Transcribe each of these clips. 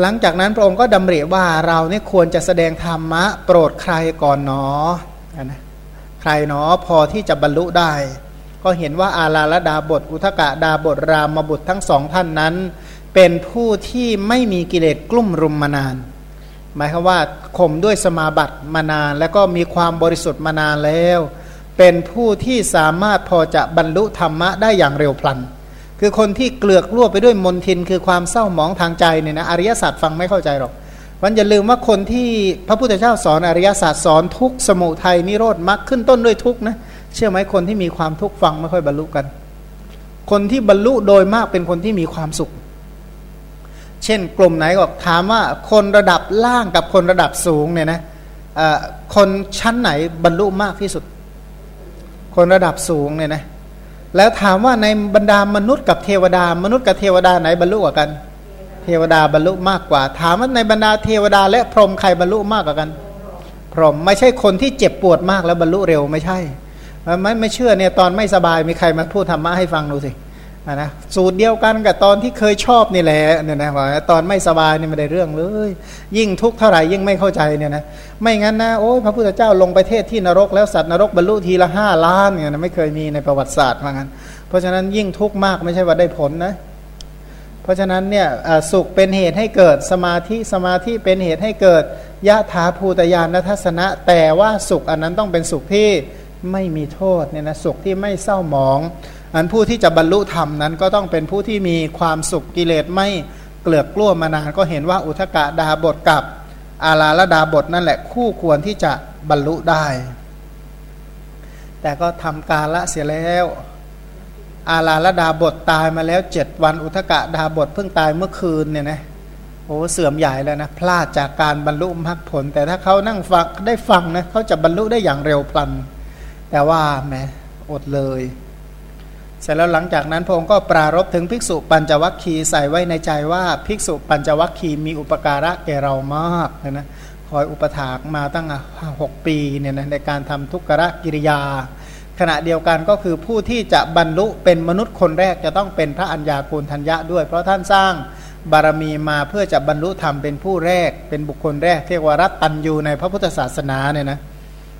หลังจากนั้นพระองค์ก็ดำริว่าเราเนี่ยควรจะแสดงธรรมะ โปรดใครก่อนหนอนะใครหนอพอที่จะบรรลุได้ ก็เห็นว่าอาลาลดาบท อุทกะดาบทรามบุตรทั้งสองท่านนั้น เป็นผู้ที่ไม่มีกิเลสกลุ่มรุมมานาน หมายความว่าข่มด้วยสมาบัติมานาน แล้วก็มีความบริสุทธิ์มานานแล้ว เป็นผู้ที่สามารถพอจะบรรลุธรรมะได้อย่างเร็วพลัน คือคนที่เกลือกล่วไปด้วยมนทินคือความเศร้าหมองทางใจเนี่ยนะอริยศาสัจฟังไม่เข้าใจหรอกวันอย่าลืมว่าคนที่พระพุทธเจ้าสอนอริยศาสัจสอนทุกสมุทัยนิโรธมรรคขึ้นต้นด้วยทุกนะเชื่อไหมคนที่มีความทุกข์ฟังไม่ค่อยบรรลุกัน คนที่บรรลุโดยมากเป็นคนที่มีความสุข เช่นกลุ่มไหนก็ถามว่าคนระดับล่างกับคนระดับสูงเนี่ยนะคนชั้นไหนบรรลุมากที่สุด คนระดับสูงเนี่ยนะ แล้วถามว่าในบรรดามนุษย์กับเทวดา มนุษย์กับเทวดาไหนบรรลุกว่ากัน เทวดาบรรลุมากกว่า ถามว่าในบรรดาเทวดา และพรหมใครบรรลุมากกว่ากัน พรหมไม่ใช่คนที่เจ็บปวดมากแล้วบรรลุเร็วไม่ใช่ไม่ไม่เชื่อเนี่ยตอนไม่สบายมีใครมาพูดธรรมะให้ฟังดูสิ นะสูตรเดียวกันกับตอนที่เคยชอบนี่แหละเนี่ยนะว่าตอนไม่สบายนี่ไม่ได้เรื่องเลย ยิ่งทุกข์เท่าไหร่ยิ่งไม่เข้าใจเนี่ยนะไม่งั้นนะโอ้ยพระพุทธเจ้าลงไปเทศที่นรกแล้วสัตว์นรกบรรลุทีละห้าล้านเนี่ยนะไม่เคยมีในประวัติศาสตร์ว่างั้น เพราะฉะนั้นยิ่งทุกข์มากไม่ใช่ว่าได้ผลนะเพราะฉะนั้นเนี่ยสุขเป็นเหตุให้เกิดสมาธิสมาธิเป็นเหตุให้เกิดยะถาภูตยานทัศนะ แต่ว่าสุขอันนั้นต้องเป็นสุขที่ไม่มีโทษเนี่ยนะสุขที่ไม่เศร้าหมอง อันผู้ที่จะบรรลุธรรมนั้นก็ต้องเป็นผู้ที่มีความสุขกิเลสไม่เกลือกกล้วมานานก็เห็นว่าอุทกะดาบทกับอาลาละดาบทนั่นแหละคู่ควรที่จะบรรลุได้ แต่ก็ทำกาละเสียแล้ว อาลาละดาบทตายมาแล้วเจ็ดวันอุทกะดาบทเพิ่งตายเมื่อคืนเนี่ยนะโอ้เสื่อมใหญ่แล้วนะพลาดจากการบรรลุมรรคผล แต่ถ้าเขานั่งฟังได้ฟังนะเขาจะบรรลุได้อย่างเร็วพลัน แต่ว่าแหมอดเลย เสร็จแล้วหลังจากนั้นพระองค์ก็ปรารบถึงภิกษุปัญจวัคคีย์ใส่ไว้ในใจว่าภิกษุปัญจวัคคีย์มีอุปการะแก่เรามากนะนะคอยอุปถากมาตั้งหกปีเนี่ยนะในการทำทุกขะกิริยา ขณะเดียวกันก็คือผู้ที่จะบรรลุเป็นมนุษย์คนแรกจะต้องเป็นพระัญญาโกณทัญญะด้วย เพราะท่านสร้างบารมีมาเพื่อจะบรรลุธรรมเป็นผู้แรกเป็นบุคคลแรกเรียกว่ารัตตัญยูในพระพุทธศาสนาเนี่ยนะ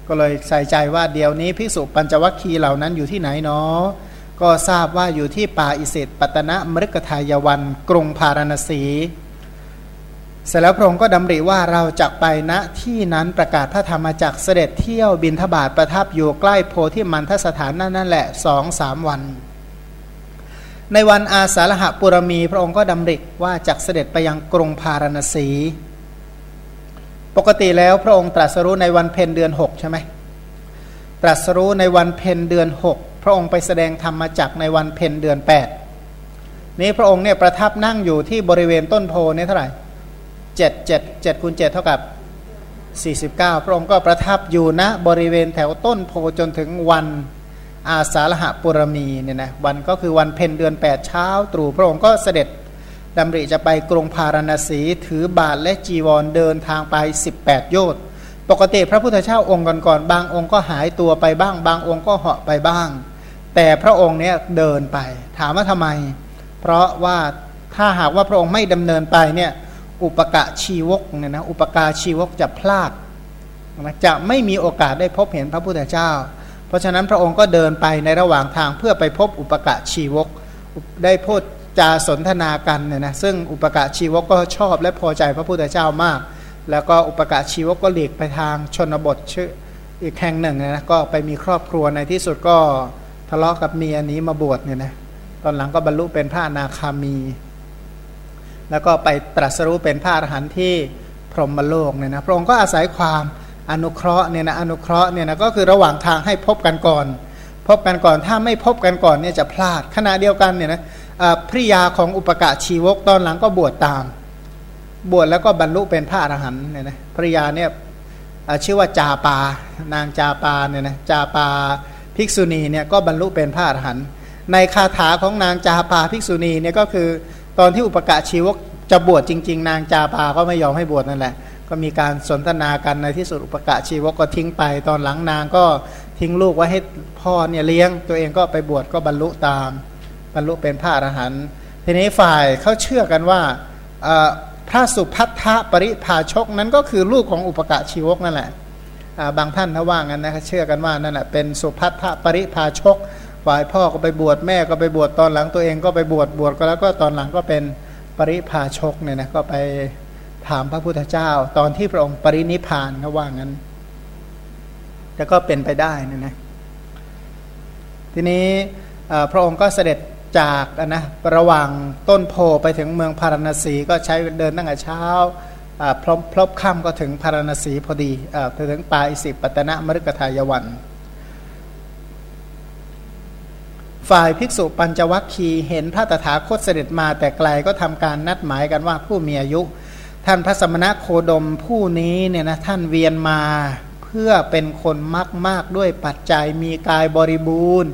ก็เลยใส่ใจว่าเดี๋ยวนี้ภิกษุปัญจวัคคีย์เหล่านั้นอยู่ที่ไหนเนาะ ก็ทราบว่าอยู่ที่ป่าอิสิตปัตนะมฤกทายวันกรุงพาราณสี เสร็จแล้วพระองค์ก็ดำริว่าเราจะไปณที่นั้นประกาศพระธรรมจักเสด็จเที่ยวบินทบาทประทับอยู่ใกล้โพธิมันทสถานนั่นนั่นแหละสองสามวัน ในวันอาสาฬหปุรมี พระองค์ก็ดำริว่าจักเสด็จไปยังกรุงพาราณสี ปกติแล้วพระองค์ตรัสรู้ในวันเพ็ญเดือนหกใช่ไหมตรัสรู้ในวันเพ็ญเดือนหก ระองค์ไปแสดงธรรมจักในวันเพ็ญเดือนแปดนี้พระองค์เนี่ยประทับนั่งอยู่ที่บริเวณต้นโพนี่เท่าไหร่เจ็ดเจ็ดเจ็ดคูณเจ็ดเท่ากับสี่สิบเก้าพระองค์ก็ประทับอยู่ณบริเวณแถวต้นโพจนถึงวันอาสาฬหะปุรมีเนี่ยนะวันก็คือวันเพ็ญเดือนแปดเช้าตรู่พระองค์ก็เสด็จดำริจะไปกรุงพาราณสี ถือบาทและจีวรเดินทางไป 18 โยชน์ปกติพระพุทธเจ้าองค์ก่อนๆบางองค์ก็หายตัวไปบ้าง บางองค์ก็เหาะไปบ้าง แต่พระองค์เนี้ยเดินไป ถามว่าทำไม เพราะว่าถ้าหากว่าพระองค์ไม่ดำเนินไปเนี่ยอุปกะชีวกเนี่ยนะอุปกาชีวกจะพลาดนะจะไม่มีโอกาสได้พบเห็นพระพุทธเจ้า เพราะฉะนั้นพระองค์ก็เดินไปในระหว่างทางเพื่อไปพบอุปกะชีวกได้พูดจาสนทนากันเนี่ยนะซึ่งอุปกะชีวกก็ชอบและพอใจพระพุทธเจ้ามาก แล้วก็อุปกะชีวกก็หลีกไปทางชนบทชื่ออีกแห่งหนึ่งนะก็ไปมีครอบครัวในที่สุดก็ ทะเลาะกับเมียนี้มาบวชเนี่ยนะตอนหลังก็บรรลุเป็นพระนาคามี แล้วก็ไปตรัสรู้เป็นพระอรหันต์ที่พรหมโลกเนี่ยนะพระองค์ก็อาศัยความอนุเคราะห์เนี่ยนะอนุเคราะห์เนี่ยนะก็คือระหว่างทางให้พบกันก่อน พบกันก่อนถ้าไม่พบกันก่อนเนี่ยจะพลาดขณะเดียวกันเนี่ยนะภริยาของอุปกะชีวกตอนหลังก็บวชตาม บวชแล้วก็บรรลุเป็นพระอรหันต์เนี่ยนะภริยาเนี่ยชื่อว่าจาปานางจาปาเนี่ยนะจาปา ภิกษุณีเนี่ยก็บรรลุเป็นพระอรหันต์ในคาถาของนางจาปาภิกษุณีเนี่ยก็คือตอนที่อุปกะชีวกจะบวชจริง ๆ นางจาปาก็ไม่ยอมให้บวชนั่นแหละ ก็มีการสนทนากันในที่สุดอุปกะชีวกก็ทิ้งไป ตอนหลังนางก็ทิ้งลูกไว้ให้พ่อเนี่ยเลี้ยง ตัวเองก็ไปบวชก็บรรลุตาม บรรลุเป็นพระอรหันต์ทีนี้ฝ่ายเขาเชื่อกันว่าพระสุพัทธปริภาชกนั้นก็คือลูกของอุปกะชีวกนั่นแหละ บางท่านถ้าว่างั้นนะเชื่อกันว่านั่นแหละเป็นสุพัทธปริภาชก ฝ่ายพ่อก็ไปบวชแม่ก็ไปบวชตอนหลังตัวเองก็ไปบวชบวชก็แล้วก็ตอนหลังก็เป็นปริภาชกเนี่ยนะก็ไปถามพระพุทธเจ้า ตอนที่พระองค์ปรินิพานก็ว่างั้น แต่ก็เป็นไปได้นะนะทีนี้พระองค์ก็เสด็จจากนะระหว่างต้นโพไปถึงเมืองพาราณสีก็ใช้เดินตั้งแต่เช้า พลบพลบค่ำก็ถึงพาราณสีพอดีถึงปาอิสิปตนะมฤกทายวัน ฝ่ายภิกษุปัญจวัคคีเห็นพระตถาคตเสด็จมาแต่ไกลก็ทำการนัดหมายกันว่าผู้มีอายุ ท่านพระสมณะโคดมผู้นี้เนี่ยนะท่านเวียนมา เพื่อเป็นคนมากมากด้วยปัจจัยมีกายบริบูรณ์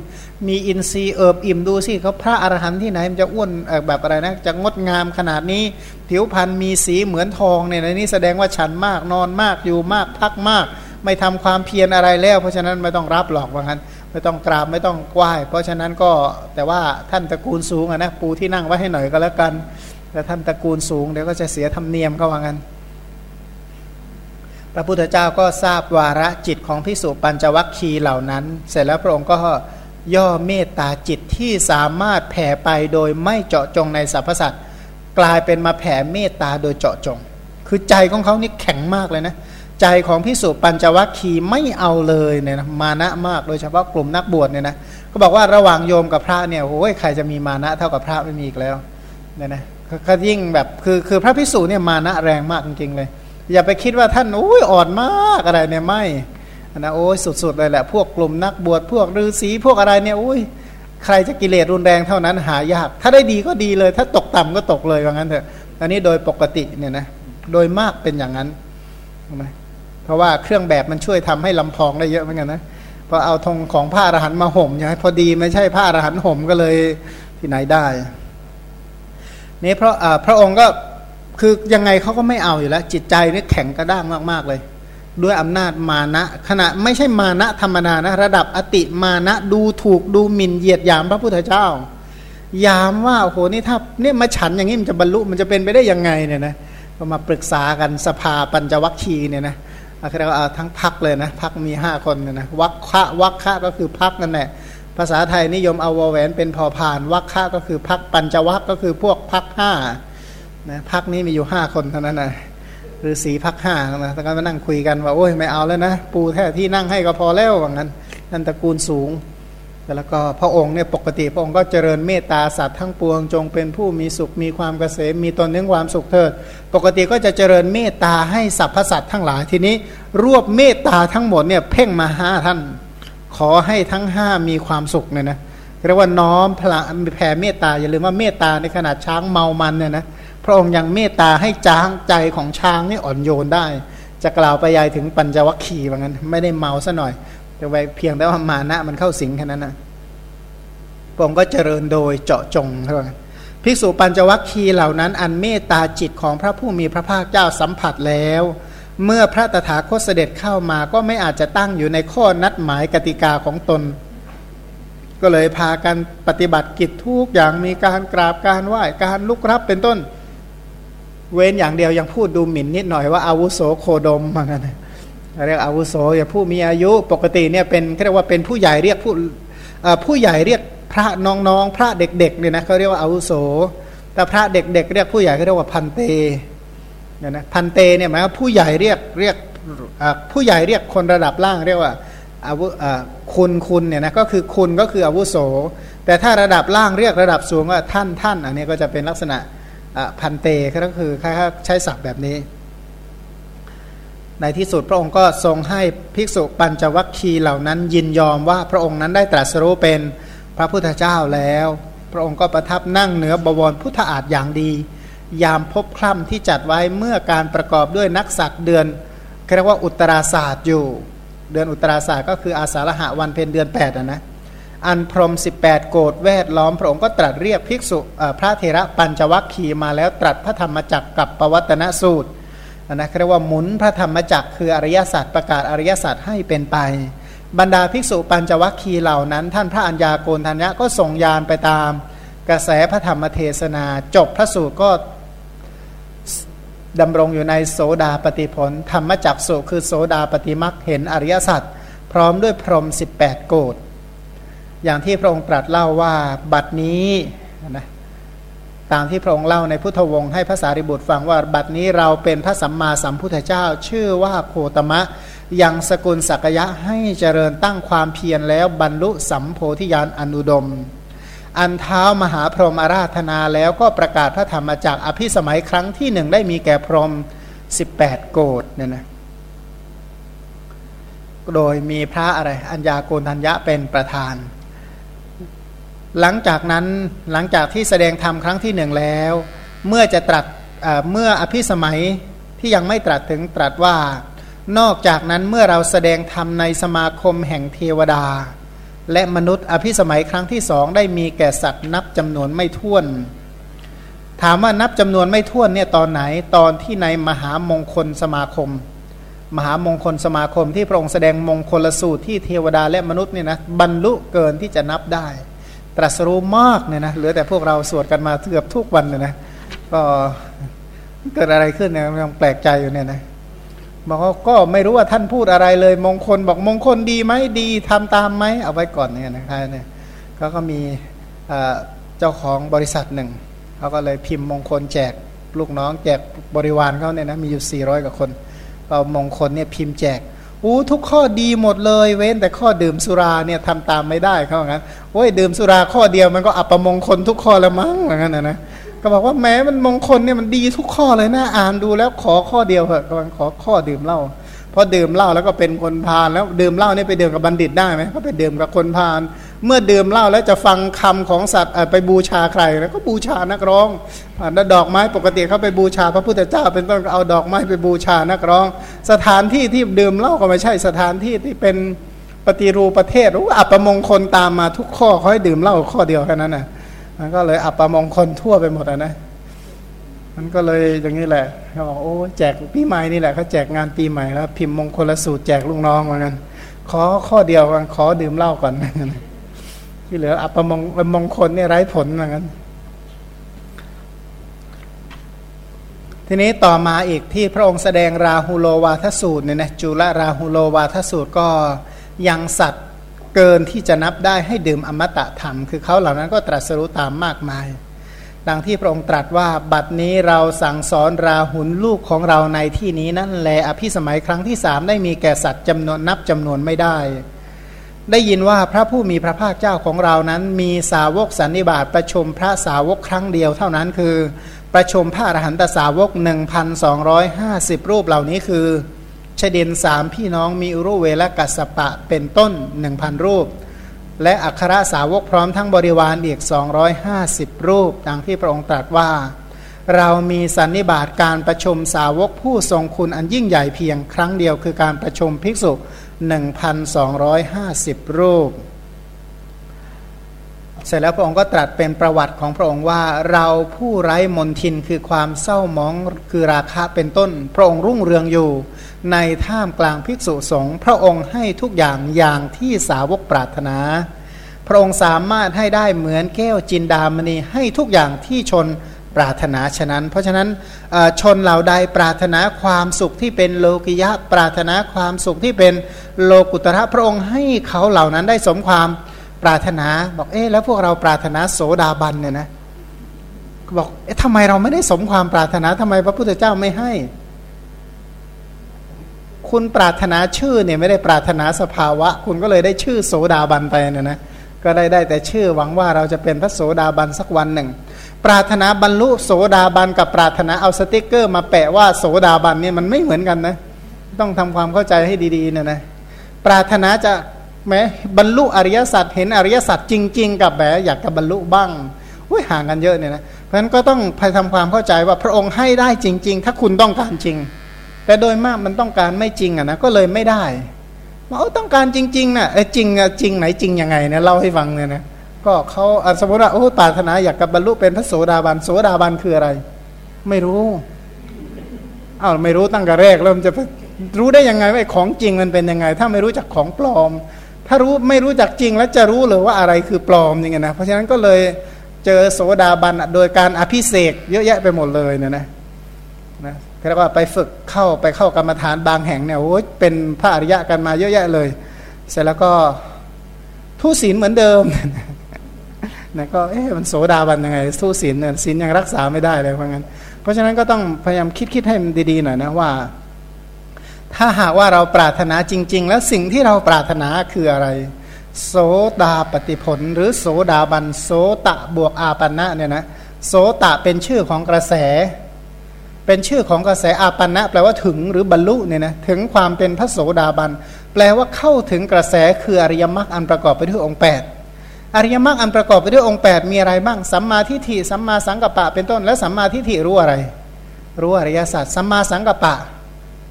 มีอินทรีย์เอิบอิ่มดูสิเขาพระอรหันต์ที่ไหนมันจะอ้วนแบบอะไรนะจะงดงามขนาดนี้ ผิวพรรณมีสีเหมือนทองเนี่ยในนี้แสดงว่าฉันมากนอนมากอยู่มากพักมาก ไม่ทำความเพียรอะไรแล้ว เพราะฉะนั้นไม่ต้องรับหรอกว่างั้นไม่ต้องกราบไม่ต้องไหว้เพราะฉะนั้นก็แต่ว่าท่านตระกูลสูงนะปูที่นั่งไว้ให้หน่อยก็แล้วกันแต่ท่านตระกูลสูงเดี๋ยวก็จะเสียธรรมเนียมก็ว่างั้น พระพุทธเจ้าก็ทราบวาระจิตของพิสุปัญจวัคคีเหล่านั้น เสร็จแล้วพระองค์ก็ย่อเมตตาจิตที่สามารถแผ่ไปโดยไม่เจาะจงในสรรพสัตว์กลายเป็นมาแผ่เมตตาโดยเจาะจง คือใจของเขานี่แข็งมากเลยนะ ใจของพิสุปัญจวัคคีไม่เอาเลยเนี่ยนะมานะมากโดยเฉพาะกลุ่มนักบวชเนี่ยนะก็บอกว่าระหว่างโยมกับพระเนี่ยโอ้ยใครจะมีมานะเท่ากับพระไม่มีอีกแล้วเนี่ยนะก็ยิ่งแบบคือคือพระพิสุเนี่ยมานะแรงมากจริงๆเลย อย่าไปคิดว่าท่านโอ้ยอ่อนมากอะไรเนี่ยไม่นะโอ้ยสุดๆเลยแหละ พวกกลุ่มนักบวชพวกฤาษีพวกอะไรเนี่ยโอ้ยใครจะกิเลสรุนแรงเท่านั้นหายาก ถ้าได้ดีก็ดีเลย ถ้าตกต่ำก็ตกเลยว่างั้นเถอะอันนี้โดยปกติเนี่ยนะโดยมากเป็นอย่างนั้นไหมเพราะว่าเครื่องแบบมันช่วยทำให้ลำพองได้เยอะเหมือนกันนะพอเอาธงของผ้าอรหันต์มาห่มใช่ไหมพอดีไม่ใช่ผ้าอรหันต์ห่มก็เลยที่ไหนได้นี่เพราะพระองค์ก็ คือยังไงเขาก็ไม่เอาอยู่แล้ว จิตใจนี่แข็งกระด้างมาก ๆ เลย ด้วยอำนาจมานะ ขณะไม่ใช่มานะธรรมดานะ ระดับอติมานะดูถูกดูหมิ่นเหยียดหยามพระพุทธเจ้า ยามว่าโอ้โหนี่ถ้าเนี่ยมาฉันอย่างนี้มันจะบรรลุมันจะเป็นไปได้ยังไงเนี่ยนะก็มาปรึกษากันสภาปัญจวัคคีเนี่ยนะเรียกว่าทั้งพักเลยนะพักมีห้าคนเนี่ยนะวัคคะวัคคะก็คือพักนั่นแหละภาษาไทยนิยมเอาวแหวนเป็นพอผ่านวัคคะก็คือพักปัญจวัคก็คือพวกพักห้า นะพักนี้มีอยู่ห้าคนเท่านั้นนะหรือสีพักห้านะตอนนั้นมานั่งคุยกันว่าโอ้ยไม่เอาแล้วนะ ปูแท้ที่นั่งให้ก็พอแล้วว่างั้น นั่นตระกูลสูง แล้วก็พระองค์เนี่ยปกติพระองค์ก็เจริญเมตตาสัตว์ทั้งปวงจงเป็นผู้มีสุขมีความเกษมมีตนเนื่องความสุขเถิด ปกติก็จะเจริญเมตตาให้สรรพสัตว์ทั้งหลายทีนี้ รวบเมตตาทั้งหมดเนี่ยเพ่งมาห้าท่าน ขอให้ทั้งห้ามีความสุขเนี่ยนะเรียกว่าน้อมพละแผ่เมตตาอย่าลืมว่าเมตตาในขนาดช้างเมามันเนี่ยนะ พระองค์ยังเมตตาให้จ้างใจของช้างนี่อ่อนโยนได้ จะกล่าวไปยายถึงปัญจวัคคีย์ว่างั้น ไม่ได้เมาซะหน่อย แต่ไว้เพียงแต่ว่ามานะมันเข้าสิงแค่นั้นนะพระองค์ก็เจริญโดยเจาะจงเท่านั้นภิกษุปัญจวัคคีย์เหล่านั้น อันเมตตาจิตของพระผู้มีพระภาคเจ้าสัมผัสแล้ว เมื่อพระตถาคตเสด็จเข้ามาก็ไม่อาจจะตั้งอยู่ในข้อนัดหมายกติกาของตน ก็เลยพากันปฏิบัติกิจทุกอย่างมีการกราบการไหว้การลุกรับเป็นต้น เว้นอย่างเดียวยังพูดดูหมิ่นนิดหน่อยว่าอาวุโสโคดมเหมือนกันเรียกอาวุโสอย่าผู้มีอายุปกติเนี่ยเป็นเรียกว่าเป็นผู้ใหญ่เรียกผู้ผู้ใหญ่เรียกพระน้องๆ พระเด็กๆเนี่ยนะเขาเรียกว่าอาวุโส แต่พระเด็กๆเรียกผู้ใหญ่เขาเรียกว่าพันเตเนี่ยนะพันเตเนี่ยหมายว่าผู้ใหญ่เรียกเรียกผู้ใหญ่เรียกคนระดับล่างเรียกว่าอาวุคุณคุณเนี่ยนะก็คือคุณก็คืออาวุโส แต่ถ้าระดับล่างเรียกระดับสูงว่าท่านท่านอันนี้ก็จะเป็นลักษณะ พันเตก็คือใช้ศัพท์แบบนี้ ในที่สุดพระองค์ก็ทรงให้ภิกษุปัญจวัคคีย์เหล่านั้นยินยอมว่าพระองค์นั้นได้ตรัสรู้เป็นพระพุทธเจ้าแล้ว พระองค์ก็ประทับนั่งเหนือบวรพุทธอาฏอย่างดี ยามพบคล่ำที่จัดไว้เมื่อการประกอบด้วยนักศักเดือนเรียกว่าอุตราศาสตร์อยู่ เดือนอุตราศาสตร์ก็คืออาสาฬหะวันเพ็ญเดือน8นะนะ อันพรม 18 โกดแวดล้อมพระองค์ก็ตรัสเรียกภิกษุพระเทระปัญจวัคคีมาแล้วตรัสพระธรรมจักรกับปวัตนสูตรนะเรียกว่าหมุนพระธรรมจักรคืออริยสัจประกาศอริยสัจให้เป็นไป บรรดาภิกษุปัญจวัคคีเหล่านั้น ท่านพระอัญญาโกณทัญญะก็ส่งยานไปตาม กระแสพระธรรมเทศนา จบพระสูตรก็ดำรงอยู่ในโสดาปฏิผล ธรรมจักสุคือโสดาปฏิมักเห็นอริยสัจพร้อมด้วยพรหม18 โกด อย่างที่พระองค์ตรัสเล่าว่าบัดนี้นะตามที่พระองค์เล่าในพุทธวงศ์ให้พระสารีบุตรฟังว่าบัดนี้เราเป็นพระสัมมาสัมพุทธเจ้า ชื่อว่าโคตมะยังสกุลสักยะให้เจริญตั้งความเพียรแล้วบรรลุสัมโพธิญาณอนุดม อันเท้ามหาพรหมอาราธนาแล้วก็ประกาศพระธรรมจากอภิสมัยครั้งที่หนึ่งได้มีแก่พรหม18 โกดเนี่ยนะโดยมีพระอะไรอัญญาโกณทัญญะเป็นประธาน หลังจากนั้นหลังจากที่แสดงธรรมครั้งที่หนึ่งแล้ว เมื่อจะตรัสเมื่ออภิสมัยที่ยังไม่ตรัสถึงตรัสว่า นอกจากนั้นเมื่อเราแสดงธรรมในสมาคมแห่งเทวดา และมนุษย์อภิสมัยครั้งที่สองได้มีแก่สัตว์นับจำนวนไม่ถ้วน ถามว่านับจำนวนไม่ถ้วนเนี่ยตอนไหนตอนที่ในมหามงคลสมาคม มหามงคลสมาคมที่พระองค์แสดงมงคลสูตรที่เทวดาและมนุษย์เนี่ยนะบรรลุเกินที่จะนับได้ ตรัสรู้มากเนี่ยนะเหลือแต่พวกเราสวดกันมาเกือบทุกวันเลยนะก็เกิดอะไรขึ้นเนี่ยยังแปลกใจอยู่เนี่ยนะบอกว่าก็ไม่รู้ว่าท่านพูดอะไรเลย มงคลบอกมงคลดีไหมดีทำตามไหมเอาไว้ก่อนเนี่ยนะครับเนี่ยเขาก็มีเจ้าของบริษัทหนึ่งเขาก็เลยพิมพ์มงคลแจกลูกน้องแจกบริวารเขาเนี่ยนะมีอยู่ 400 กว่าคนเอามงคลเนี่ยพิมพ์แจก อู้ทุกข้อดีหมดเลย เว้นแต่ข้อดื่มสุราเนี่ยทำตามไม่ได้เขาบอกงั้นโอ้ยดื่มสุราข้อเดียวมันก็อัปมงคลทุกข้อแล้วมั้งเหมือนกันนะนะก็บอกว่าแม้มันมงคลเนี่ยมันดีทุกข้อเลยนะอ่านดูแล้วขอข้อเดียวเถอะกำลังขอข้อดื่มเหล้า พอดื่มเหล้าแล้วก็เป็นคนพาลแล้วดื่มเหล้านี่ไปดื่มกับบัณฑิตได้ไหมก็ไปดื่มกับคนพาลเมื่อดื่มเหล้าแล้วจะฟังคำของสัตว์ไปบูชาใครแล้วก็บูชานักร้องผ่านดอกไม้ปกติเขาไปบูชาพระพุทธเจ้า เป็นต้นเอาดอกไม้ไปบูชานักร้อง สถานที่ที่ดื่มเหล้าก็ไม่ใช่สถานที่ที่เป็นปฏิรูปประเทศรู้อัปมงคลตามมาทุกข้อเขาให้ดื่มเหล้าข้อเดียวแค่นั้นนะมันก็เลยอัปมงคลทั่วไปหมดนะ มันก็เลยอย่างนี้แหละเขาบอกโอ้แจกปีใหม่นี่แหละเขาแจกงานปีใหม่แล้วพิมพ์มงคลสูตรแจกลูกน้องเหมือนกันขอข้อเดียวกันขอดื่มเหล้าก่อนที่เหลืออัปมงมงคลเนี่ยไร้ผลเหมือนกันทีนี้ต่อมาอีกที่พระองค์แสดงราหูโลวาทสูตรเนี่ยนะจุลราหูโลวาทสูตรก็ยังสัตว์เกินที่จะนับได้ให้ดื่มอมตะธรรม คือเขาเหล่านั้นก็ตรัสรู้ตามมากมาย ดังที่พระองค์ตรัสว่าบัดนี้เราสั่งสอนราหุลลูกของเราในที่นี้นั่นแหละอภิสมัยครั้งที่สามได้มีแก่สัตว์จำนวนนับจำนวนไม่ได้ ได้ยินว่าพระผู้มีพระภาคเจ้าของเรานั้น มีสาวกสันนิบาตประชุมพระสาวกครั้งเดียวเท่านั้นคือ ประชุมพระอรหันตสาวก 1,250 รูปเหล่านี้คือชเดนสามพี่น้องมีอุรุเวลกัสปะเป็นต้น 1,000 รูป และอัครสาวกพร้อมทั้งบริวารอีก 250 รูป ดังที่พระองค์ตรัสว่า เรามีสันนิบาตการประชุมสาวกผู้ทรงคุณอันยิ่งใหญ่เพียงครั้งเดียวคือการประชุมภิกษุ 1,250 รูป เสร็จแล้วพระองค์ก็ตรัสเป็นประวัติของพระองค์ว่าเราผู้ไร้มนทินคือความเศร้ามองคือราคะเป็นต้น พระองค์รุ่งเรืองอยู่ ในท่ามกลางภิกษุสงฆ์พระองค์ให้ทุกอย่างอย่างที่สาวกปรารถนา พระองค์สามารถให้ได้เหมือนแก้วจินดามณีให้ทุกอย่างที่ชนปรารถนาฉะนั้น เพราะฉะนั้นชนเหล่าใดปรารถนาความสุขที่เป็นโลกิยะปรารถนาความสุขที่เป็นโลกุตระพระองค์ให้เขาเหล่านั้นได้สมความ ปรารถนาบอกเอ๊ะแล้วพวกเราปรารถนาโสดาบันเนี่ยนะบอกเอ๊ะทำไมเราไม่ได้สมความปรารถนาทำไมพระพุทธเจ้าไม่ให้ คุณปรารถนาชื่อเนี่ยไม่ได้ปรารถนาสภาวะ คุณก็เลยได้ชื่อโสดาบันไปเนี่ยนะก็ได้ได้แต่ชื่อหวังว่าเราจะเป็นพระโสดาบันสักวันหนึ่ง ปรารถนาบรรลุโสดาบันกับปรารถนาเอาสติกเกอร์ มาแปะว่าโสดาบันเนี่ยมันไม่เหมือนกันนะ ต้องทำความเข้าใจให้ดีๆเนี่ยนะปรารถนาจะ แม้บรรลุอริยสัจเห็นอริยสัจจริง ๆ กับแบบอยากจะบรรลุบ้างอุ้ยห่างกันเยอะเนี่ยนะเพราะฉะนั้นก็ต้องพยทำความเข้าใจว่าพระองค์ให้ได้จริง ๆ ถ้าคุณต้องการจริง แต่โดยมากมันต้องการไม่จริงอะนะก็เลยไม่ได้มาต้องการจริงๆนะ่ะเออจริงจริงไหนจริงยังไงเนี่ยเล่าให้ฟังเนี่ยนะก็เขาสมมติว่าโอ้ปรารถนาอยากกับบรรลุเป็นพระโสดาบันโสดาบันคืออะไร ไม่รู้อ้าวไม่รู้ตั้งแต่แรกเริ่มจะรู้ได้ยังไงว่าของจริงมันเป็นยังไง ถ้าไม่รู้จักของปลอม ถ้ารู้ไม่รู้จักจริงแล้วจะรู้หรือว่าอะไรคือปลอมอย่างเงี้ยนะเพราะฉะนั้นก็เลยเจอโสดาบันโดยการอภิเสกเยอะแยะไปหมดเลยเนี่ยนะนะเรียกว่าไปฝึกเข้าไปเข้ากรรมฐานบางแห่งเนี่ยโอ้ยเป็นพระอริยะกันมาเยอะแยะเลย เสร็จแล้วก็ทุศีลเหมือนเดิมนะก็เอ๊ะมันโสดาบันยังไงทุศีลเนี่ยศีลยังรักษาไม่ได้เลยเพราะงั้น เพราะฉะนั้นก็ต้องพยายามคิดคิดให้มันดีๆหน่อยนะว่า ถ้าหากว่าเราปรารถนาจริง ๆ แล้วสิ่งที่เราปรารถนาคืออะไร โสดาปฏิผล หรือโสดาบันโสตะบวกอาปันะเนี่ยนะโสตะเป็นชื่อของกระแส เป็นชื่อของกระแสอาปันะแปลว่าถึงหรือบรรลุเนี่ยนะถึงความเป็นพระโสดาบัน แปลว่าเข้าถึงกระแสคืออริยมรรคอันประกอบไปด้วยองค์ 8 อริยมรรคอันประกอบไปด้วยองค์ 8 มีอะไรบ้างสัมมาทิฏฐิสัมมาสังกัปปะเป็นต้นและสัมมาทิฏฐิรู้อะไร รู้อริยสัจสัมมาสังกัปปะ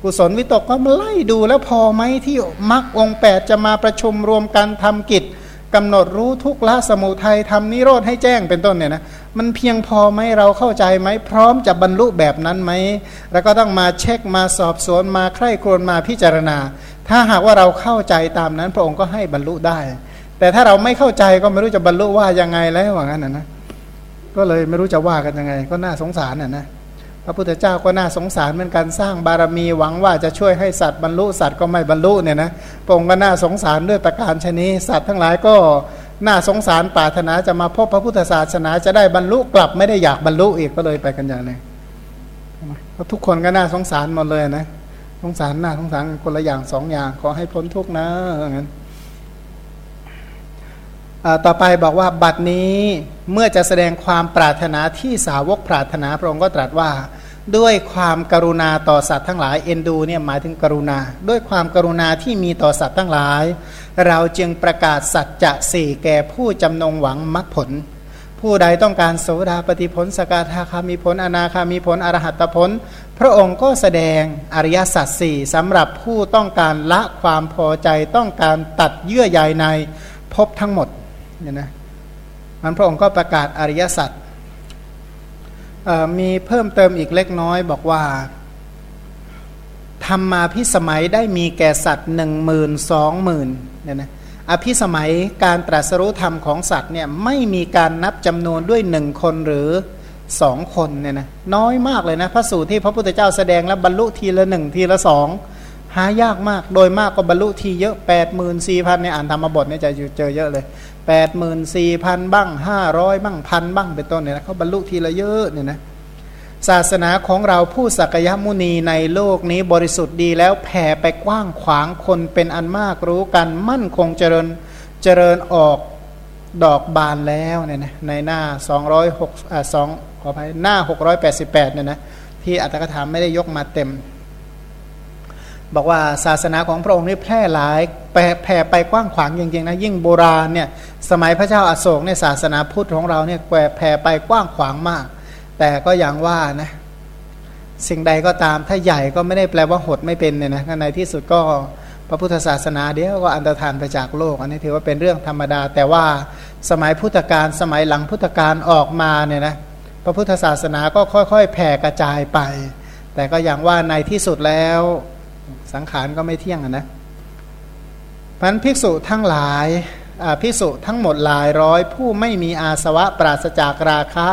กุศลวิตกก็มาไล่ดูแล้วพอไหมที่มรรคองค์8จะมาประชุมรวมกันทำกิจกำหนดรู้ทุกละสมุทัยทำนิโรธให้แจ้งเป็นต้นเนี่ยนะมันเพียงพอไหมเราเข้าใจไหมพร้อมจะบรรลุแบบนั้นไหมแล้วก็ต้องมาเช็คมาสอบสวนมาใคร่ครวญมาพิจารณา ถ้าหากว่าเราเข้าใจตามนั้น พระองค์ก็ให้บรรลุได้ แต่ถ้าเราไม่เข้าใจก็ไม่รู้จะบรรลุว่ายังไงแล้วว่างั้นนะนะก็เลยไม่รู้จะว่ากันยังไง ก็น่าสงสารน่ะนะ พระพุทธเจ้าก็น่าสงสารเหมือนกันสร้างบารมีหวังว่าจะช่วยให้สัตว์บรรลุสัตว์ก็ไม่บรรลุเนี่ยนะพระองค์ก็น่าสงสารด้วยประการชนีสัตว์ทั้งหลายก็น่าสงสารปรารถนาจะมาพบพระพุทธศาสนาจะได้บรรลุกลับไม่ได้อยากบรรลุอีกก็เลยไปกันอย่างนี้เพราะทุกคนก็น่าสงสารหมดเลยนะสงสารน่าสงสารคนละอย่างสองอย่างขอให้พ้นทุกข์นะอย่างนั้น ต่อไปบอกว่าบัดนี้เมื่อจะแสดงความปรารถนาที่สาวกปรารถนาพระองค์ก็ตรัสว่า ด้วยความกรุณาต่อสัตว์ทั้งหลายเอ็นดูเนี่ยหมายถึงกรุณา ด้วยความกรุณาที่มีต่อสัตว์ทั้งหลาย เราจึงประกาศสัจจะสี่แก่ผู้จำนงหวังมรรคผล ผู้ใดต้องการโสดาปฏิผลสกทาคามีผลอนาคามีผลอรหัตผล พระองค์ก็แสดงอริยสัจสี่สำหรับผู้ต้องการละความพอใจต้องการตัดเยื่อใยในพบทั้งหมด เนี่ยนะมันพระองค์ก็ประกาศอริยสัจมีเพิ่มเติมอีกเล็กน้อยบอกว่าธรรมาพิสมัยได้มีแก่สัตว์หนึ่งหมื่นสองหมื่นเนี่ยนะอภิสมัยการตรัสรู้ธรรมของสัตว์เนี่ยไม่มีการนับจำนวนด้วยหนึ่งคนหรือสองคนเนี่ยนะน้อยมากเลยนะพระสูตรที่พระพุทธเจ้าแสดงแล้วบรรลุทีละหนึ่งทีละสองหายากมากโดยมากก็บรรลุทีเยอะแปดหมื่นสี่พันเนี่ยอ่านธรรมบทเนี่ยจะเจอเยอะเลย แปดหมื่นสี่พันบ้างห้าร้อยบ้างพันบ้างเป็นต้นเนี่ยนะเขาบรรลุทีละเยอะเนี่ยนะศาสนาของเราผู้สักยมุนีในโลกนี้บริสุทธิ์ดีแล้วแผ่ไปกว้างขวางคนเป็นอันมากรู้กันมั่นคงเจริญเจริญออกดอกบานแล้วเนี่ยนะในหน้า206อ่า2ขออภัยหน้า 688เนี่ยนะที่อัตถกถามไม่ได้ยกมาเต็ม บอกว่าศาสนาของพระองค์นี่แพร่หลายแผ่ไปกว้างขวางจริงๆนะยิ่งโบราณเนี่ยสมัยพระเจ้าอาโศกเนี่ยศาสนาพุทธของเราเนี่ยแผ่ไปกว้างขวางมาก แต่ก็อย่างว่านะสิ่งใดก็ตามถ้าใหญ่ก็ไม่ได้แปลว่าหดไม่เป็นเนี่ยนะในที่สุดก็พระพุทธศาสนาเดียวก็อันตรธานไปจากโลก อันนี้ถือว่าเป็นเรื่องธรรมดา แต่ว่าสมัยพุทธกาลสมัยหลังพุทธกาลออกมาเนี่ยนะพระพุทธศาสนาก็ค่อยๆ แผ่กระจายไป แต่ก็อย่างว่าในที่สุดแล้ว สังขารก็ไม่เที่ยงนะพันภิกษุทั้งหลายภิกษุทั้งหมดหลายร้อย ผู้ไม่มีอาสวะปราศจากราคะ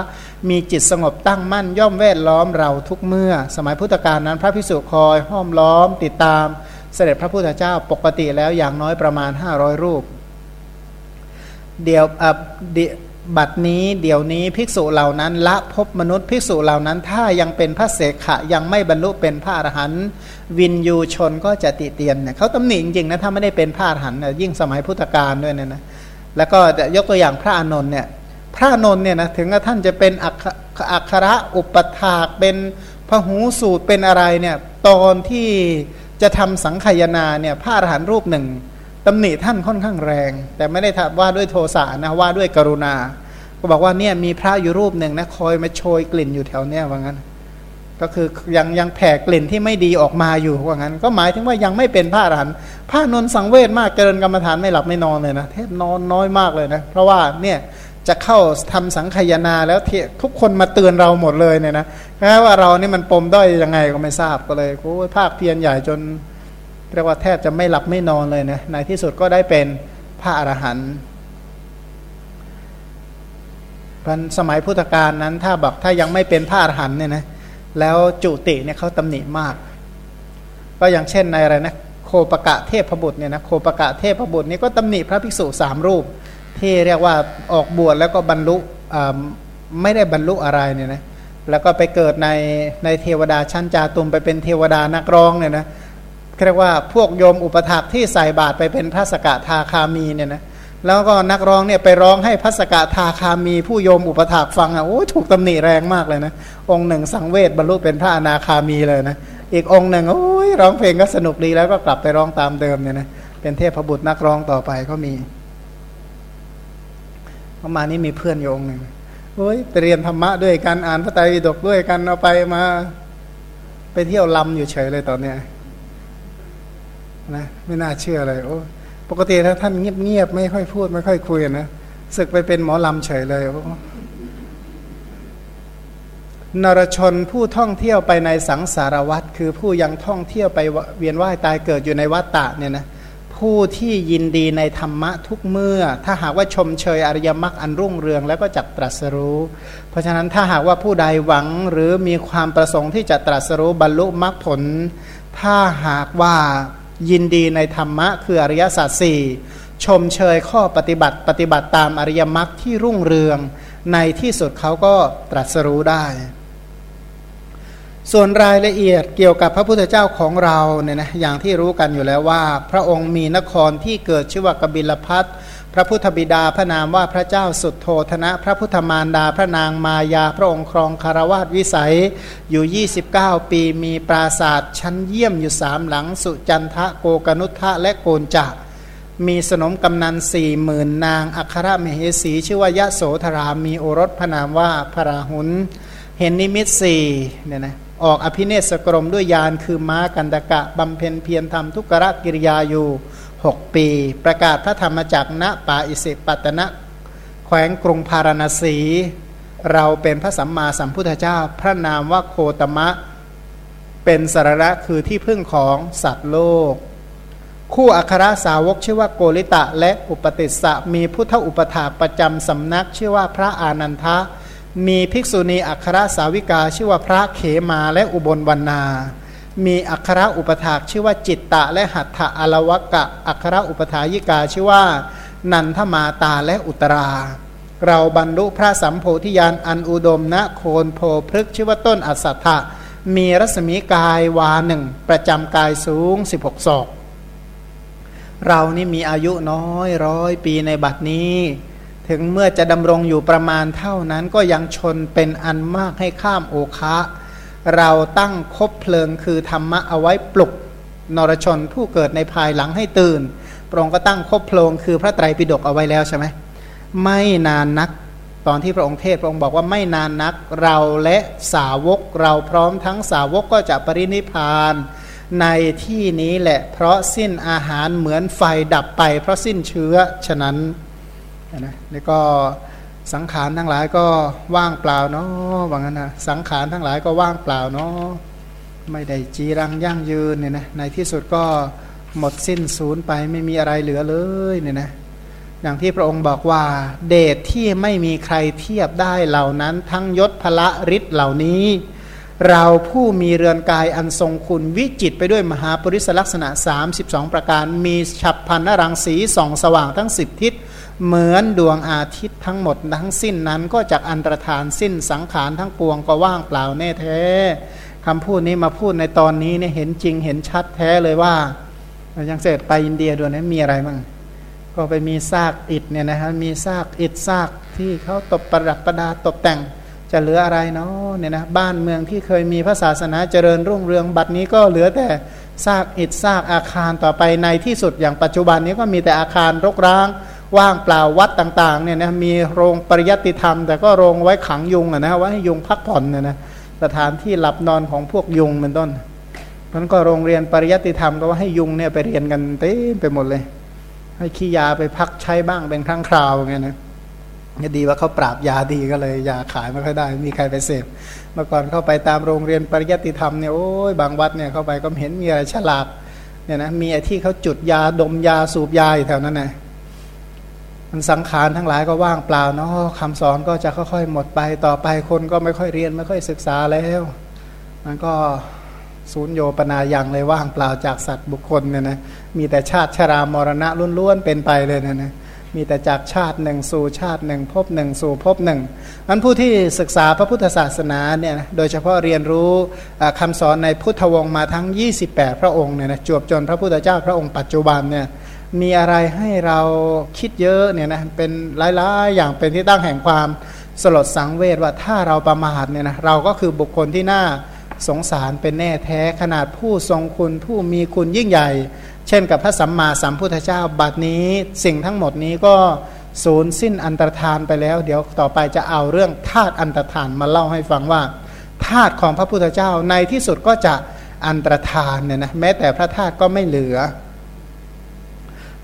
มีจิตสงบตั้งมั่นย่อมแวดล้อมเราทุกเมื่อ สมัยพุทธกาลนั้น พระภิกษุคอยห้อมล้อมติดตามเสด็จพระพุทธเจ้าปกติแล้วอย่างน้อยประมาณ 500 รูป เดี๋ยว บัดนี้เดี๋ยวนี้ภิกษุเหล่านั้นละพบมนุษย์ภิกษุเหล่านั้นถ้ายังเป็นพระเสขะยังไม่บรรลุเป็นพระอรหันต์วินยูชนก็จะติเตียนเนี่ยเขาตำหนิจริงๆนะถ้าไม่ได้เป็นพระอรหันต์ยิ่งสมัยพุทธกาลด้วยเนี่ยนะแล้วก็ยกตัวอย่างพระอานนท์เนี่ยพระอนนท์เนี่ยนะถึงท่านจะเป็นอักขระอุปถากเป็นพหูสูตรเป็นอะไรเนี่ยตอนที่จะทำสังขยาเนี่ยพระอรหันต์รูปหนึ่ง ตำหนิท่านค่อนข้างแรง แต่ไม่ได้ว่าด้วยโทสะนะว่าด้วยกรุณา ก็บอกว่าเนี่ยมีพระอยู่รูปหนึ่งนะคอยมาโชยกลิ่นอยู่แถวเนี้ยว่างั้น ก็คือยังยังแผ่กลิ่นที่ไม่ดีออกมาอยู่ว่างั้น ก็หมายถึงว่ายังไม่เป็นพระอรหันต์พระนนสังเวชมากเกินกรรมฐานไม่หลับไม่นอนเลยนะเทพนอนน้อยมากเลยนะเพราะว่าเนี่ยจะเข้าทำสังขยาแล้วทุกคนมาเตือนเราหมดเลยเนี่ยนะแม้ว่าเรานี่มันปมด้อยยังไงก็ไม่ทราบก็เลยโอ้ภาคเพียรใหญ่จน เรียกว่าแทบจะไม่หลับไม่นอนเลยนะในที่สุดก็ได้เป็นพระอรหันต์พันสมัยพุทธกาลนั้นถ้าบอกถ้ายังไม่เป็นพระอรหันต์เนี่ยนะแล้วจุติเนี่ยเขาตำหนิมาก ก็อย่างเช่นในอะไรนะโคปกะเทพบุตรเนี่ยนะโคปกะเทพบุตรนี่ก็ตำหนิพระภิกษุสามรูป ที่เรียกว่าออกบวชแล้วก็บรรลุไม่ได้บรรลุอะไรเนี่ยนะแล้วก็ไปเกิดในในเทวดาชั้นจาตุมไปเป็นเทวดานักร้องเนี่ยนะ เรียกว่าพวกโยมอุปถากที่ใส่บาตรไปเป็นพระสกทาคามีเนี่ยนะแล้วก็นักร้องเนี่ยไปร้องให้พระสกทาคามี ผู้โยมอุปถากฟังอะโอ้ถูกตำหนิแรงมากเลยนะ องค์หนึ่งสังเวชบรรลุเป็นพระอนาคามีเลยนะอีกองค์หนึ่งโอ้ยร้องเพลงก็สนุกดีแล้วก็กลับไปร้องตามเดิมเนี่ยนะเป็นเทพบุตรนักร้องต่อไปก็มีประมาณนี้มีเพื่อนโยงหนึ่งโอ้ยไปเรียนธรรมะด้วยกันอ่านพระไตรปิฎกด้วยกันเอาไปมา ไปเที่ยวลำอยู่เฉยเลยตอนเนี้ย นะไม่น่าเชื่อเลยโอ้ปกติถ้าท่านเงียบๆไม่ค่อยพูดไม่ค่อยคุยนะศึกไปเป็นหมอลำเฉยเลยโอ้นรชนผู้ท่องเที่ยวไปในสังสารวัตรคือผู้ยังท่องเที่ยวไปเวียนว่ายตายเกิดอยู่ในวัฏฏะเนี่ยนะผู้ที่ยินดีในธรรมะทุกเมื่อ ถ้าหากว่าชมเชยอริยมรรคอันรุ่งเรืองแล้วก็จักตรัสรู้ เพราะฉะนั้นถ้าหากว่าผู้ใดหวังหรือมีความประสงค์ที่จะตรัสรู้บรรลุมรรคผล ถ้าหากว่า ยินดีในธรรมะคืออริยสัจสี่ชมเชยข้อปฏิบัติปฏิบัติตามอริยมรรคที่รุ่งเรือง ในที่สุดเขาก็ตรัสรู้ได้ ส่วนรายละเอียดเกี่ยวกับพระพุทธเจ้าของเราเนี่ยนะอย่างที่รู้กันอยู่แล้วว่า พระองค์มีนครที่เกิดชื่อว่ากบิลพัท พระพุทธบิดาพระนามว่าพระเจ้าสุดโทธนะ พระพุทธมารดาพระนางมายาพระองค์ครองคารวาสวิสัยอยู่ 29 ปีมีปราศาสตร์ชั้นเยี่ยมอยู่สามหลัง สุจันทะโกกนุทะและโกนจะมีสนมกำนันสี่หมื่นนาง อัครมเหสี ชื่อว่ายะโสธรามีโอรสพระนามว่าพระราหุลเห็นนิมิตสี่เนี่ยนะออกอภิเนศกรมด้วยยานคือม้ากันดกะบำเพ็ญเพียรทำทุกรกิริยาอยู่ 6 ปี ประกาศพระธรรมจักรณป่าอิสิปตนะแขวงกรุงพาราณสี เราเป็นพระสัมมาสัมพุทธเจ้า พระนามว่าโคตมะ เป็นสาระคือที่พึ่งของสัตว์โลก คู่อัครสาวกชื่อว่าโกริตะและอุปติสสะมีพุทธอุปถาประจำสำนักชื่อว่าพระอานันทะ มีภิกษุณีอัครสาวิกาชื่อว่าพระเขมาและอุบลวรรณา มีอัคระอุปถากชื่อว่าจิตตะ และหัตถะอลวกะ อัคระอุปถายิกาชื่อว่า นันทมาตาและอุตรา เราบรรลุพระสัมโพธิญาณอันอุดมณโคนโพพฤกชื่อว่าต้นอัสัทธะมีรัศมีกายวาหนึ่งประจำกายสูง 16ศอกเรานี่มีอายุน้อยร้อยปีในบัดนี้ ถึงเมื่อจะดำรงอยู่ประมาณเท่านั้นก็ยังชนเป็นอันมากให้ข้ามโอคะ เราตั้งคบเพลิงคือธรรมะเอาไว้ปลุกนรชนผู้เกิดในภายหลังให้ตื่นพระองค์ก็ตั้งคบเพลิงคือพระไตรปิฎกเอาไว้แล้วใช่ไหมไม่นานนักตอนที่พระองค์เทศพระองค์บอกว่าไม่นานนักเราและสาวกเราพร้อมทั้งสาวกก็จะปรินิพานในที่นี้แหละเพราะสิ้นอาหารเหมือนไฟดับไป เพราะสิ้นเชื้อฉะนั้นนะนี่ก็ สังขารทั้งหลายก็ว่างเปล่าเนาะว่างั้นนะสังขารทั้งหลายก็ว่างเปล่าเนาะไม่ได้จีรังยั่งยืนเนี่ยนะในที่สุดก็หมดสิ้นศูนย์ไปไม่มีอะไรเหลือเลยเนี่ยนะอย่างที่พระองค์บอกว่าเดชที่ไม่มีใครเทียบได้เหล่านั้น ทั้งยศพละฤทธิ์เหล่านี้ เราผู้มีเรือนกายอันทรงคุณวิจิตไปด้วยมหาปริศลักษณะ 32 ประการ มีฉับพันนรังสีส่องสว่างทั้งสิบทิศ เหมือนดวงอาทิตย์ทั้งหมดทั้งสิ้นนั้นก็จากอันตรธานสิ้นสังขารทั้งปวงก็ว่างเปล่าแน่แท้คำพูดนี้มาพูดในตอนนี้เนี่ยเห็นจริงเห็นชัดแท้เลยว่าย่างเสร็จไปอินเดียด้วยนะมีอะไรบ้างก็ไปมีซากอิฐเนี่ยนะฮะมีซากอิฐซากที่เขาตบประดับประดาตกแต่งจะเหลืออะไรเนาะเนี่ยนะบ้านเมืองที่เคยมีพระศาสนาเจริญรุ่งเรืองบัดนี้ก็เหลือแต่ซากอิฐซากอาคารต่อไปในที่สุดอย่างปัจจุบันนี้ก็มีแต่อาคารรกร้าง ว่างเปล่าวัดต่างๆเนี่ยนะมีโรงปริยัติธรรม แต่ก็โรงไว้ขังยุงอะนะไว้ให้ยุงพักผ่อนเนี่ยนะสถานที่หลับนอนของพวกยุงเป็นต้นมันก็โรงเรียนปริยัติธรรมก็ว่าให้ยุงเนี่ยไปเรียนกันเต็มไปหมดเลย ให้ขี้ยาไปพักใช้บ้างเป็นครั้งคราวไงนะนี่ดีว่าเขาปราบยาดีก็เลยยาขายไม่ค่อยได้ มีใครไปเสพเมื่อก่อนเข้าไปตามโรงเรียนปริยัติธรรมเนี่ยโอ้ยบางวัดเนี่ยเข้าไปก็เห็นมีอะไรฉลาดเนี่ยนะมีไอ้ที่เขาจุดยาดมยาสูบยาอยู่แถวนั้นนะ มันสังขารทั้งหลายก็ว่างเปล่าเนาะคำสอนก็จะค่อยๆ หมดไปต่อไปคนก็ไม่ค่อยเรียนไม่ค่อยศึกษาแล้ว มันก็ศูนย์โยปนายังเลยว่างเปล่าจากสัตว์บุคคลเนี่ยนะมีแต่ชาติชรามรณะล้วนๆเป็นไปเลยเนะนะมีแต่จากชาติหนึ่งสู่ชาติหนึ่งพบหนึ่งสู่พบหนึ่งนั้นผู้ที่ศึกษาพระพุทธศาสนาเนี่ยโดยเฉพาะเรียนรู้คำสอนในพุทธวงศ์มาทั้ง 28 พระองค์เนี่ยนะจวบจนพระพุทธเจ้าพระองค์ปัจจุบันเนี่ย มีอะไรให้เราคิดเยอะเนี่ยนะเป็นหลายๆ อย่างเป็นที่ตั้งแห่งความสลดสังเวชว่าถ้าเราประมาทเนี่ยนะเราก็คือบุคคลที่น่าสงสารเป็นแน่แท้ขนาดผู้ทรงคุณผู้มีคุณยิ่งใหญ่ เช่นกับพระสัมมาสัมพุทธเจ้าบัดนี้สิ่งทั้งหมดนี้ก็สูญสิ้นอันตรธานไปแล้ว เดี๋ยวต่อไปจะเอาเรื่องธาตุอันตรธานมาเล่าให้ฟังว่าธาตุของพระพุทธเจ้าในที่สุดก็จะอันตรธานเนี่ยนะแม้แต่พระธาตุก็ไม่เหลือ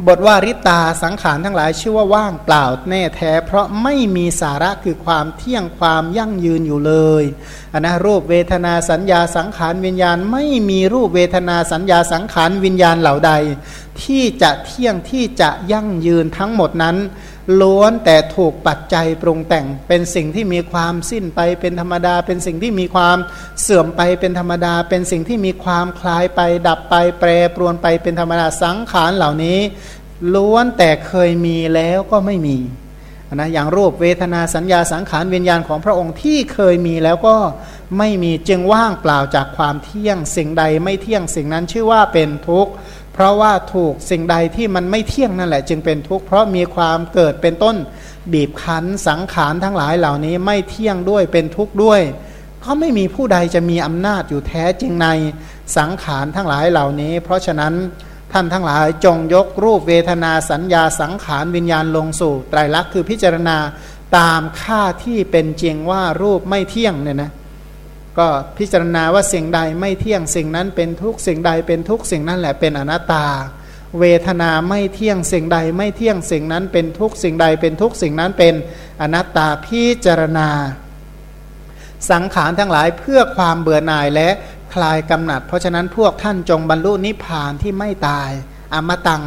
บทว่าริตาสังขารทั้งหลายชื่อว่าว่างเปล่าแน่แท้ เพราะไม่มีสาระคือความเที่ยงความยั่งยืนอยู่เลยนนะรูปเวทนาสัญญาสังขารวิญญาณ ไม่มีรูปเวทนาสัญญาสังขารวิญญาณเหล่าใด ที่จะเที่ยงที่จะยั่งยืนทั้งหมดนั้น ล้วนแต่ถูกปัจจัยปรุงแต่งเป็นสิ่งที่มีความสิ้นไปเป็นธรรมดา เป็นสิ่งที่มีความเสื่อมไปเป็นธรรมดา เป็นสิ่งที่มีความคลายไป ดับไปแปรปรวนไปเป็นธรรมดาสังขารเหล่านี้ ล้วนแต่เคยมีแล้วก็ไม่มีนะอย่างรูปเวทนาสัญญาสังขารวิญญาณของพระองค์ที่เคยมีแล้วก็ไม่มีจึงว่างเปล่าจากความเที่ยงสิ่งใดไม่เที่ยงสิ่งนั้นชื่อว่าเป็นทุกข์ เพราะว่าถูกสิ่งใดที่มันไม่เที่ยงนั่นแหละ จึงเป็นทุกข์เพราะมีความเกิดเป็นต้นบีบคั้นสังขารทั้งหลายเหล่านี้ไม่เที่ยงด้วยเป็นทุกข์ด้วย ก็ไม่มีผู้ใดจะมีอำนาจอยู่แท้จริงในสังขารทั้งหลายเหล่านี้ เพราะฉะนั้นท่านทั้งหลายจงยกรูปเวทนาสัญญาสังขารวิญญาณลงสู่ไตรลักษณ์คือพิจารณาตามค่าที่เป็นจริงว่ารูปไม่เที่ยงเนี่ยนะ ก็พิจารณาว่าสิ่งใดไม่เที่ยงสิ่งนั้นเป็นทุกสิ่งใดเป็นทุกสิ่งนั้นแหละเป็นอนัตตา เวทนาไม่เที่ยงสิ่งใดไม่เที่ยงสิ่งนั้นเป็นทุกสิ่งใดเป็นทุกสิ่งนั้นเป็นอนัตตาพิจารณา สังขารทั้งหลายเพื่อความเบื่อหน่ายและคลายกำหนัด เพราะฉะนั้นพวกท่านจงบรรลุนิพพานที่ไม่ตายอมตัง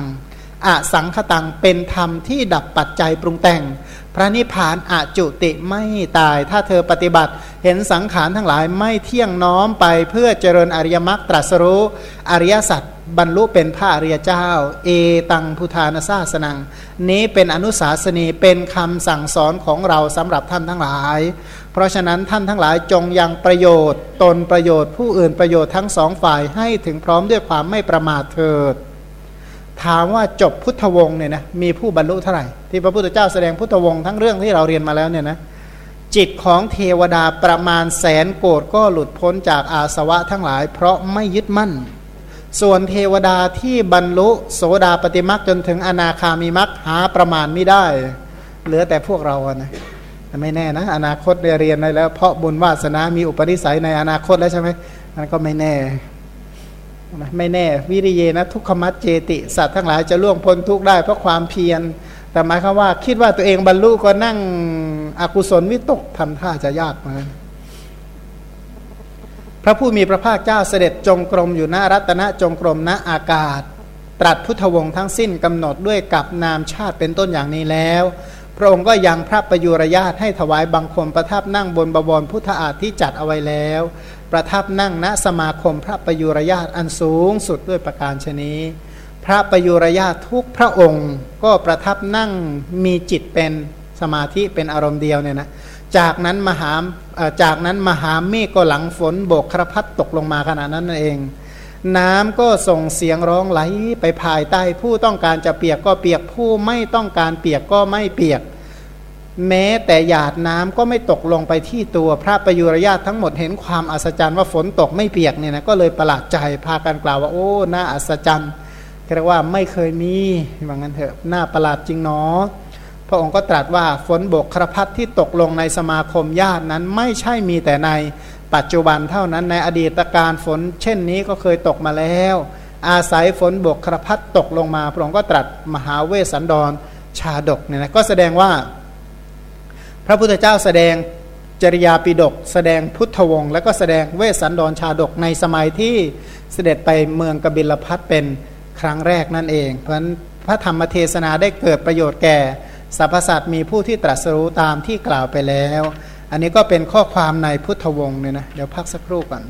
อสังคตังเป็นธรรมที่ดับปัจจัยปรุงแต่ง ระนิพพานอจุติไม่ตาย ถ้าเธอปฏิบัติเห็นสังขารทั้งหลายไม่เที่ยงน้อมไปเพื่อเจริญอริยมรรคตรัสรู้อริยสัจบรรลุเป็นพระอริยเจ้า เอตังพุทธานาซาสนัง นี้เป็นอนุสาสนีเป็นคำสั่งสอนของเราสำหรับท่านทั้งหลาย เพราะฉะนั้นท่านทั้งหลายจงยังประโยชน์ ตนประโยชน์ผู้อื่นประโยชน์ทั้งสองฝ่ายให้ถึงพร้อมด้วยความไม่ประมาทเถิด ถามว่าจบพุทธวงศ์เนี่ยนะมีผู้บรรลุเท่าไหร่ที่พระพุทธเจ้าแสดงพุทธวงศ์ทั้งเรื่องที่เราเรียนมาแล้วเนี่ยนะจิตของเทวดาประมาณแสนโกดก็หลุดพ้นจากอาสวะทั้งหลาย เพราะไม่ยึดมั่น ส่วนเทวดาที่บรรลุโสดาปฏิมักจนถึงอนาคามีมักหาประมาณไม่ได้ เหลือแต่พวกเรานะไม่แน่นะ อนาคตเรียนได้แล้ว เพราะบุญวาสนามีอุปนิสัยในอนาคตแล้วใช่ไหมมันก็ไม่แน่ ไม่แน่วิริเยนะทุกขมัดเจติสัตว์ทั้งหลายจะล่วงพ้นทุกได้เพราะความเพียร แต่หมายความว่า คิดว่าตัวเองบรรลุก็นั่งอกุศลวิตกทำท่าจะยากมาพระผู้มีพระภาคเจ้าเสด็จจงกรมอยู่หน้ารัตนจงกรมณอากาศ ตรัสพุทธวงศ์ทั้งสิ้นกำหนดด้วยกับนามชาติเป็นต้นอย่างนี้แล้ว พระองค์ก็ยังพระประยุรญาตให้ถวายบังคมประทับนั่งบนบวรพุทธอาฏที่จัดเอาไว้แล้ว ประทับนั่งณสมาคมพระประยุรญาตอันสูงสุดด้วยประการชนีพระประยุรญาตทุกพระองค์ก็ประทับนั่งมีจิตเป็นสมาธิเป็นอารมณ์เดียวเนี่ยนะจากนั้นมหาจากนั้นมหาเมฆก็หลังฝนโบกครพัดตกลงมาขนาดนั้นนั่นเอง น้ำก็ส่งเสียงร้องไหลไปภายใต้ผู้ต้องการจะเปียกก็เปียกผู้ไม่ต้องการเปียกก็ไม่เปียก แม้แต่หยาดน้ำก็ไม่ตกลงไปที่ตัวพระประยุรญาตทั้งหมดเห็นความอัศจรรย์ว่าฝนตกไม่เปียกเนี่ยนะก็เลยประหลาดใจพากันกล่าวว่าโอ้น่าอัศจรรย์เรียกว่าไม่เคยมีว่างั้นเถอะน่าประหลาดจริงเนาะพระองค์ก็ตรัสว่าฝนบกครพัดที่ตกลงในสมาคมญาตินั้นไม่ใช่มีแต่ในปัจจุบันเท่านั้นในอดีตการฝนเช่นนี้ก็เคยตกมาแล้ว อาศัยฝนบกครพัดตกลงมา พระองค์ก็ตรัสมหาเวสสันดรชาดกเนี่ยนะก็แสดงว่า ระพุทธเจ้าแสดงจริยาปิดก แสดงพุทธวงศ์แล้วก็แสดงเวสสันดรชาดกในสมัยที่เสด็จไปเมืองกบิลพัทเป็นครั้งแรกนั่นเอง เพราะฉะนั้นพระธรรมเทศนาได้เกิดประโยชน์แก่สรรพสัตว์มีผู้ที่ตรัสรู้ตามที่กล่าวไปแล้ว อันนี้ก็เป็นข้อความในพุทธวงศ์เนี่ยนะเดี๋ยวพักสักครู่ก่อน